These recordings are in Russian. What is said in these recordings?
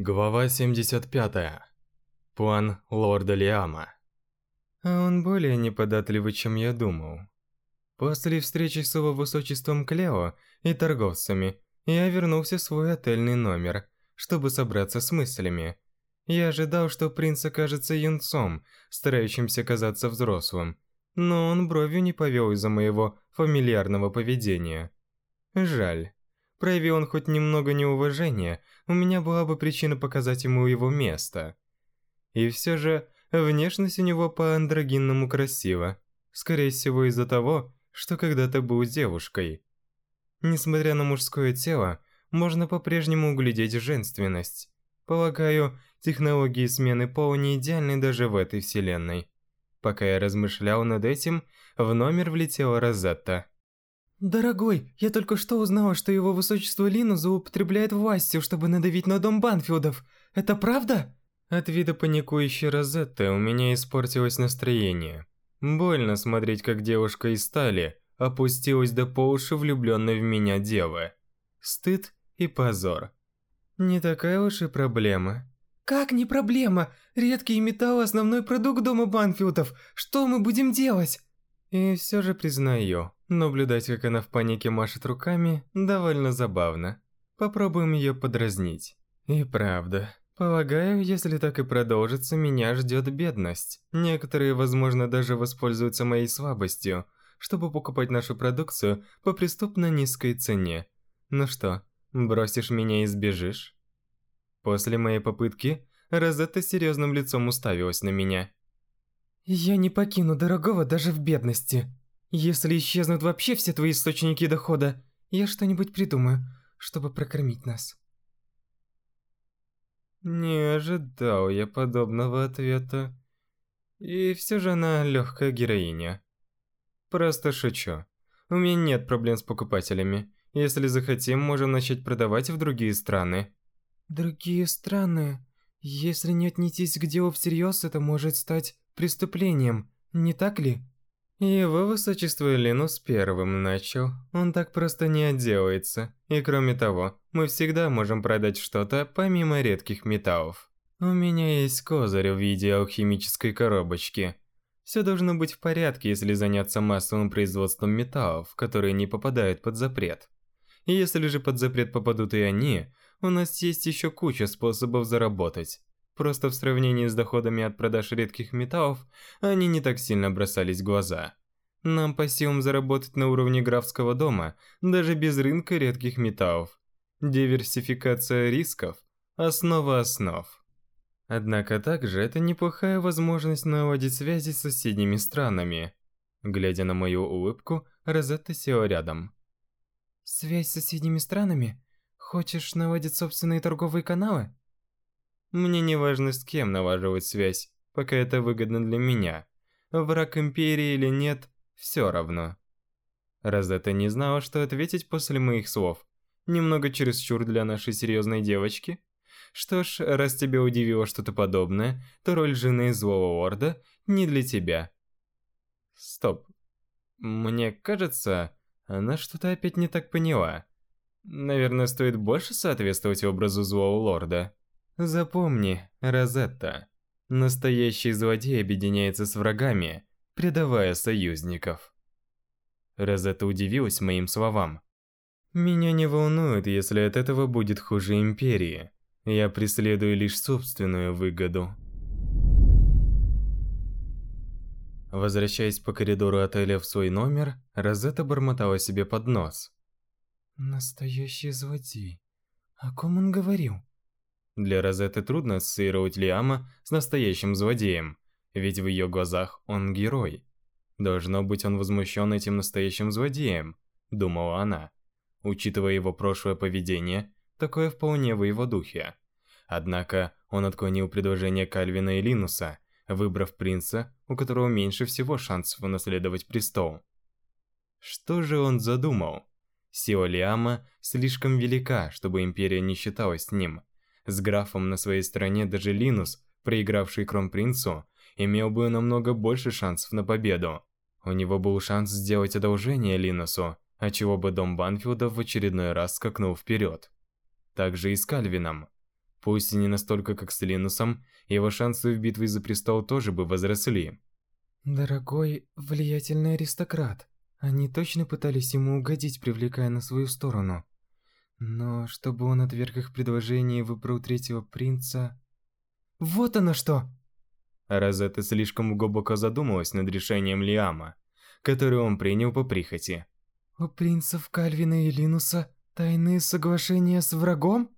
Глава 75. План лорда Лиама. А он более неподатливый, чем я думал. После встречи с его высочеством Клео и торговцами, я вернулся в свой отельный номер, чтобы собраться с мыслями. Я ожидал, что принц окажется юнцом, старающимся казаться взрослым, но он бровью не повел из-за моего фамильярного поведения. Жаль. Прояви он хоть немного неуважения, у меня была бы причина показать ему его место. И все же, внешность у него по-андрогинному красива. Скорее всего из-за того, что когда-то был девушкой. Несмотря на мужское тело, можно по-прежнему углядеть женственность. Полагаю, технологии смены пола не идеальны даже в этой вселенной. Пока я размышлял над этим, в номер влетела Розетта. «Дорогой, я только что узнала, что его высочество Лину злоупотребляет властью, чтобы надавить на дом Банфилдов. Это правда?» От вида паникующей Розетты у меня испортилось настроение. Больно смотреть, как девушка из стали опустилась до по уши влюбленной в меня девы. Стыд и позор. Не такая уж и проблема. «Как не проблема? Редкий металл – основной продукт дома Банфилдов. Что мы будем делать?» И все же признаю, наблюдать, как она в панике машет руками, довольно забавно. Попробуем ее подразнить. И правда, полагаю, если так и продолжится, меня ждет бедность. Некоторые, возможно, даже воспользуются моей слабостью, чтобы покупать нашу продукцию по преступно низкой цене. Ну что, бросишь меня и сбежишь? После моей попытки, Розетта серьезным лицом уставилась на меня. Я не покину дорогого даже в бедности. Если исчезнут вообще все твои источники дохода, я что-нибудь придумаю, чтобы прокормить нас. Не ожидал я подобного ответа. И все же она легкая героиня. Просто шучу. У меня нет проблем с покупателями. Если захотим, можем начать продавать в другие страны. Другие страны? Если не отнестись к делу всерьез, это может стать преступлением, не так ли? Его высочество Линус первым начал. Он так просто не отделается. И кроме того, мы всегда можем продать что-то помимо редких металлов. У меня есть козырь в виде алхимической коробочки. Все должно быть в порядке, если заняться массовым производством металлов, которые не попадают под запрет. Если же под запрет попадут и они, у нас есть еще куча способов заработать. Просто в сравнении с доходами от продаж редких металлов, они не так сильно бросались в глаза. Нам по силам заработать на уровне графского дома, даже без рынка редких металлов. Диверсификация рисков – основа основ. Однако также это неплохая возможность наладить связи с соседними странами. Глядя на мою улыбку, Розетта села рядом. «Связь с соседними странами? Хочешь наладить собственные торговые каналы?» Мне не важно с кем налаживать связь, пока это выгодно для меня. Враг Империи или нет, все равно. Розетта не знала, что ответить после моих слов. Немного чересчур для нашей серьезной девочки. Что ж, раз тебя удивило что-то подобное, то роль жены злого лорда не для тебя. Стоп. Мне кажется, она что-то опять не так поняла. Наверное, стоит больше соответствовать образу злого лорда. Запомни, Розетта, настоящий злодей объединяется с врагами, предавая союзников. Розетта удивилась моим словам. Меня не волнует, если от этого будет хуже Империи. Я преследую лишь собственную выгоду. Возвращаясь по коридору отеля в свой номер, Розетта бормотала себе под нос. Настоящий злодей. О ком он говорил? Для Розетты трудно ассоциировать Лиама с настоящим злодеем, ведь в ее глазах он герой. Должно быть, он возмущен этим настоящим злодеем, думала она. Учитывая его прошлое поведение, такое вполне в его духе. Однако, он отклонил предложение Кальвина и Линуса, выбрав принца, у которого меньше всего шансов унаследовать престол. Что же он задумал? Сила Лиама слишком велика, чтобы Империя не считалась с ним. С графом на своей стороне даже Линус, проигравший кронпринцу, имел бы намного больше шансов на победу. У него был шанс сделать одолжение Линусу, отчего бы дом Банфилда в очередной раз скакнул вперед. Также и с Кальвином. Пусть и не настолько, как с Линусом, его шансы в битве за престол тоже бы возросли. Дорогой, влиятельный аристократ. Они точно пытались ему угодить, привлекая на свою сторону. Но чтобы он отверг их предложение и выбрал третьего принца... Вот оно что! Розетта слишком глубоко задумалась над решением Лиама, которое он принял по прихоти. У принцев Кальвина и Линуса тайные соглашения с врагом?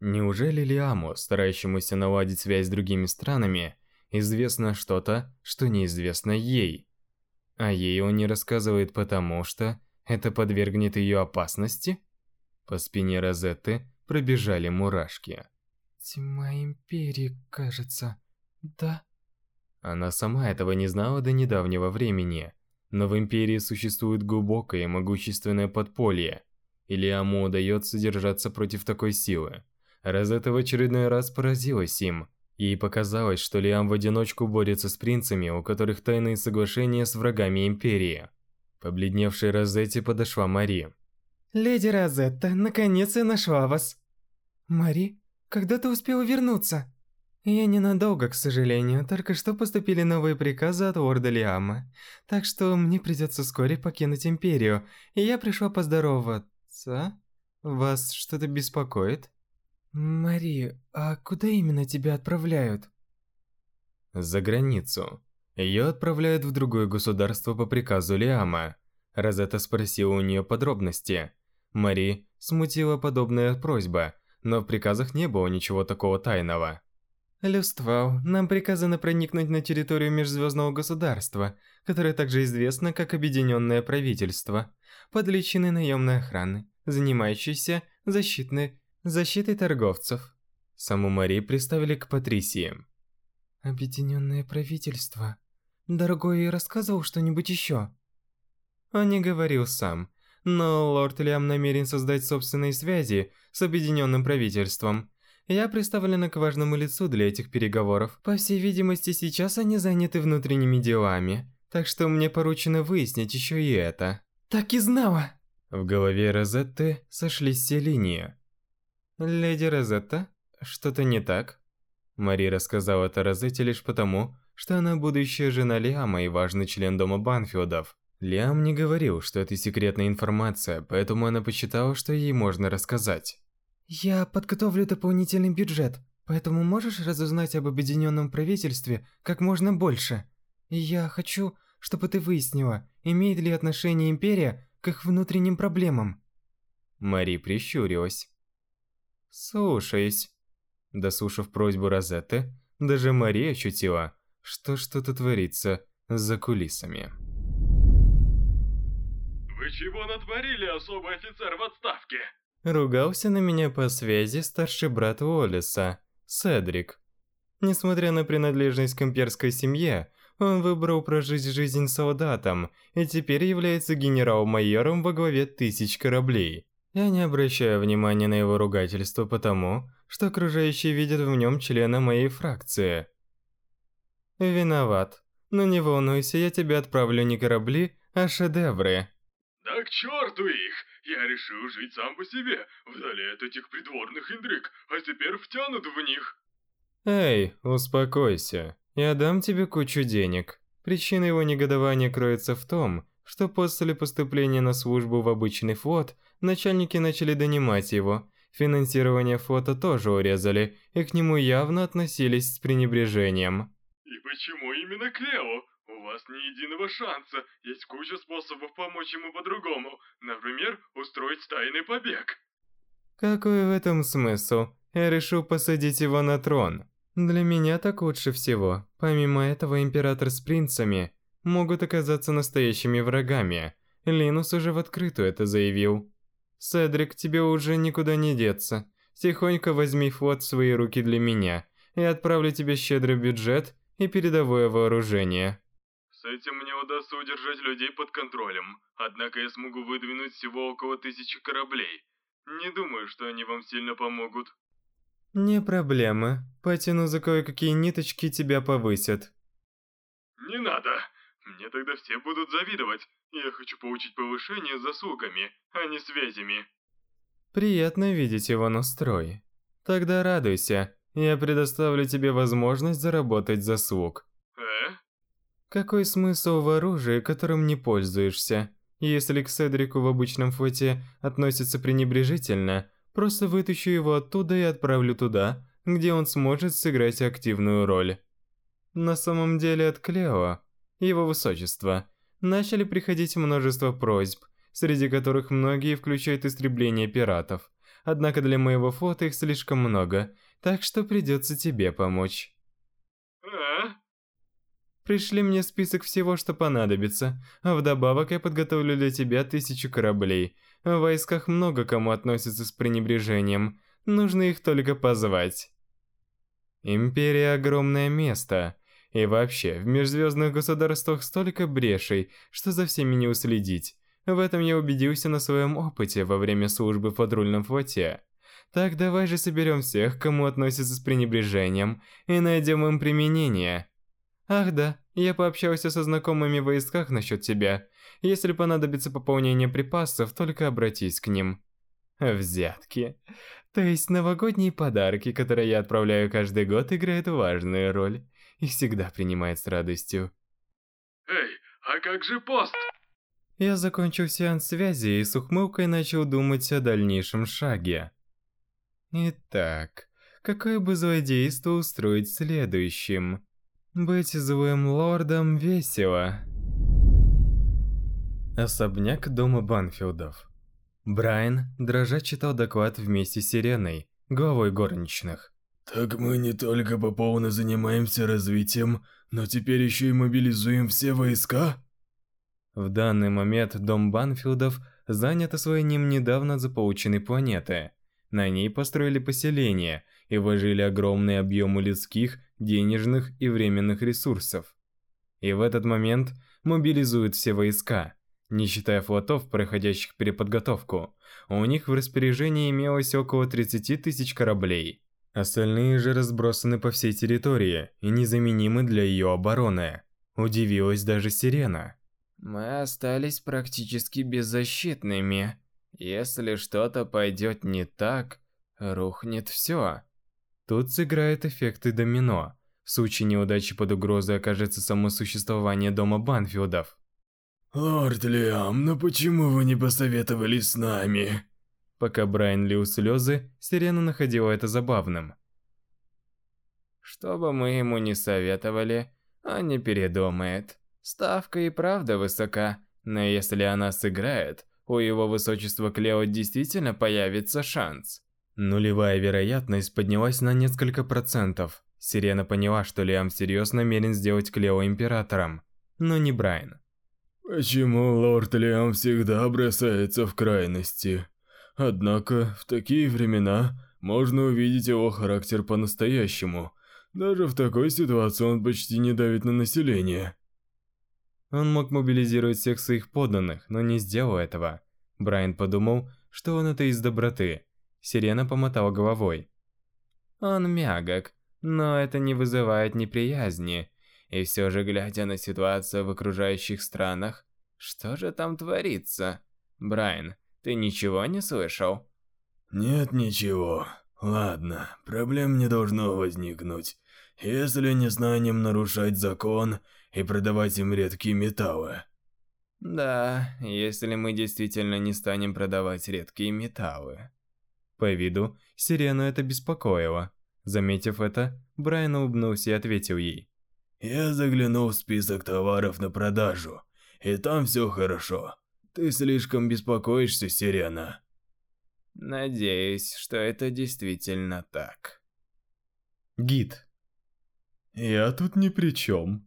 Неужели Лиаму, старающемуся наладить связь с другими странами, известно что-то, что неизвестно ей? А ей он не рассказывает потому, что это подвергнет ее опасности? По спине Розетты пробежали мурашки. Тьма Империи, кажется. Да? Она сама этого не знала до недавнего времени. Но в Империи существует глубокое и могущественное подполье. И Лиаму удается держаться против такой силы. Розетта в очередной раз поразилась им. Ей показалось, что Лиам в одиночку борется с принцами, у которых тайные соглашения с врагами Империи. Побледневшей Розетте подошла Мари. «Леди Розетта, наконец я нашла вас!» «Мари, когда ты успела вернуться?» «Я ненадолго, к сожалению, только что поступили новые приказы от лорда Лиама, так что мне придется вскоре покинуть Империю, и я пришла поздороваться. Вас что-то беспокоит?» «Мари, а куда именно тебя отправляют?» «За границу. Ее отправляют в другое государство по приказу Лиама». Розетта спросила у нее подробности. Мари смутила подобная просьба, но в приказах не было ничего такого тайного. Люствау, нам приказано проникнуть на территорию межзвездного государства, которое также известно как Объединенное правительство, под личиной наемной охраны, занимающейся защитной защитой торговцев. Саму Мари представили к Патрисии. Объединенное правительство. Дорогой рассказывал что-нибудь еще? Он не говорил сам, но лорд Лиам намерен создать собственные связи с объединенным правительством. Я представлена к важному лицу для этих переговоров. По всей видимости, сейчас они заняты внутренними делами, так что мне поручено выяснить еще и это. Так и знала! В голове Розетты сошлись все линии. «Леди Розетта, что-то не так?» Мари рассказала это Розетте лишь потому, что она будущая жена Лиама и важный член дома Банфилдов. Лиам не говорил, что это секретная информация, поэтому она посчитала, что ей можно рассказать. «Я подготовлю дополнительный бюджет, поэтому можешь разузнать об объединенном правительстве как можно больше. Я хочу, чтобы ты выяснила, имеет ли отношение Империя к их внутренним проблемам». Мари прищурилась. «Слушаюсь». Дослушав просьбу Розетты, даже Мари ощутила, что что-то творится за кулисами. Чего натворили, особый офицер в отставке? Ругался на меня по связи старший брат Уоллеса, Седрик. Несмотря на принадлежность к имперской семье, он выбрал прожить жизнь солдатом и теперь является генерал-майором во главе тысяч кораблей. Я не обращаю внимания на его ругательство потому, что окружающие видят в нем члена моей фракции. Виноват. Но не волнуйся, я тебе отправлю не корабли, а шедевры. Да к черту их! Я решил жить сам по себе, вдали от этих придворных интриг, а теперь втянут в них. Эй, успокойся. Я дам тебе кучу денег. Причина его негодования кроется в том, что после поступления на службу в обычный флот, начальники начали донимать его. Финансирование флота тоже урезали, и к нему явно относились с пренебрежением. И почему именно Клео? У вас ни единого шанса. Есть куча способов помочь ему по-другому. Например, устроить тайный побег. Какой в этом смысл? Я решил посадить его на трон. Для меня так лучше всего. Помимо этого, император с принцами могут оказаться настоящими врагами. Линус уже в открытую это заявил. Седрик, тебе уже никуда не деться. Тихонько возьми флот в свои руки для меня. Я отправлю тебе щедрый бюджет и передовое вооружение. С этим мне удастся удержать людей под контролем, однако я смогу выдвинуть всего около тысячи кораблей. Не думаю, что они вам сильно помогут. Не проблема. Потяну за кое-какие ниточки тебя повысят. Не надо. Мне тогда все будут завидовать. Я хочу получить повышение заслугами, а не связями. Приятно видеть его настрой. Тогда радуйся, я предоставлю тебе возможность заработать заслуг. Какой смысл в оружии, которым не пользуешься? Если к Седрику в обычном флоте относятся пренебрежительно, просто вытащу его оттуда и отправлю туда, где он сможет сыграть активную роль. На самом деле от Клео, его высочества, начали приходить множество просьб, среди которых многие включают истребление пиратов. Однако для моего флота их слишком много, так что придется тебе помочь. Пришли мне список всего, что понадобится, а вдобавок я подготовлю для тебя тысячу кораблей. В войсках много кому относятся с пренебрежением, нужно их только позвать. Империя – огромное место. И вообще, в межзвездных государствах столько брешей, что за всеми не уследить. В этом я убедился на своем опыте во время службы в патрульном флоте. Так давай же соберем всех, кому относятся с пренебрежением, и найдем им применение. Ах да, я пообщался со знакомыми в войсках насчет тебя. Если понадобится пополнение припасов, только обратись к ним. Взятки. То есть новогодние подарки, которые я отправляю каждый год, играют важную роль. Их всегда принимают с радостью. Эй, а как же пост? Я закончил сеанс связи и с ухмылкой начал думать о дальнейшем шаге. Итак, какое бы злодейство устроить следующим? Быть злым лордом весело. Особняк дома Банфилдов. Брайан, дрожа, читал доклад вместе с Сиреной, главой горничных. Так мы не только попутно занимаемся развитием, но теперь еще и мобилизуем все войска? В данный момент дом Банфилдов занят освоением недавно заполученной планеты. На ней построили поселение и вложили огромные объемы людских, денежных и временных ресурсов. И в этот момент мобилизуют все войска, не считая флотов, проходящих переподготовку. У них в распоряжении имелось около 30 тысяч кораблей. Остальные же разбросаны по всей территории и незаменимы для ее обороны. Удивилась даже Сирена. Мы остались практически беззащитными. Если что-то пойдет не так, рухнет все. Тут сыграет эффекты домино. В случае неудачи под угрозой окажется само существование дома Банфилдов. Лорд Лиам, но почему вы не посоветовались с нами? Пока Брайан лил слезы, Сирена находила это забавным. Что бы мы ему не советовали, он не передумает. Ставка и правда высока, но если она сыграет, у его высочества Клео действительно появится шанс. Нулевая вероятность поднялась на несколько процентов. Сирена поняла, что Лиам всерьез намерен сделать Клео императором, но не Брайан. Почему лорд Лиам всегда бросается в крайности? Однако, в такие времена можно увидеть его характер по-настоящему. Даже в такой ситуации он почти не давит на население. Он мог мобилизировать всех своих подданных, но не сделал этого. Брайан подумал, что он это из доброты. Сирена помотала головой. Он мягок, но это не вызывает неприязни. И все же, глядя на ситуацию в окружающих странах, что же там творится? Брайан, ты ничего не слышал? Нет ничего. Ладно, проблем не должно возникнуть. Если не станем нарушать закон и продавать им редкие металлы. Да, если мы действительно не станем продавать редкие металлы. По виду, Сирену это беспокоило. Заметив это, Брайан улыбнулся и ответил ей. Я заглянул в список товаров на продажу, и там все хорошо. Ты слишком беспокоишься, Сирена. Надеюсь, что это действительно так. Гид. Я тут ни при чем.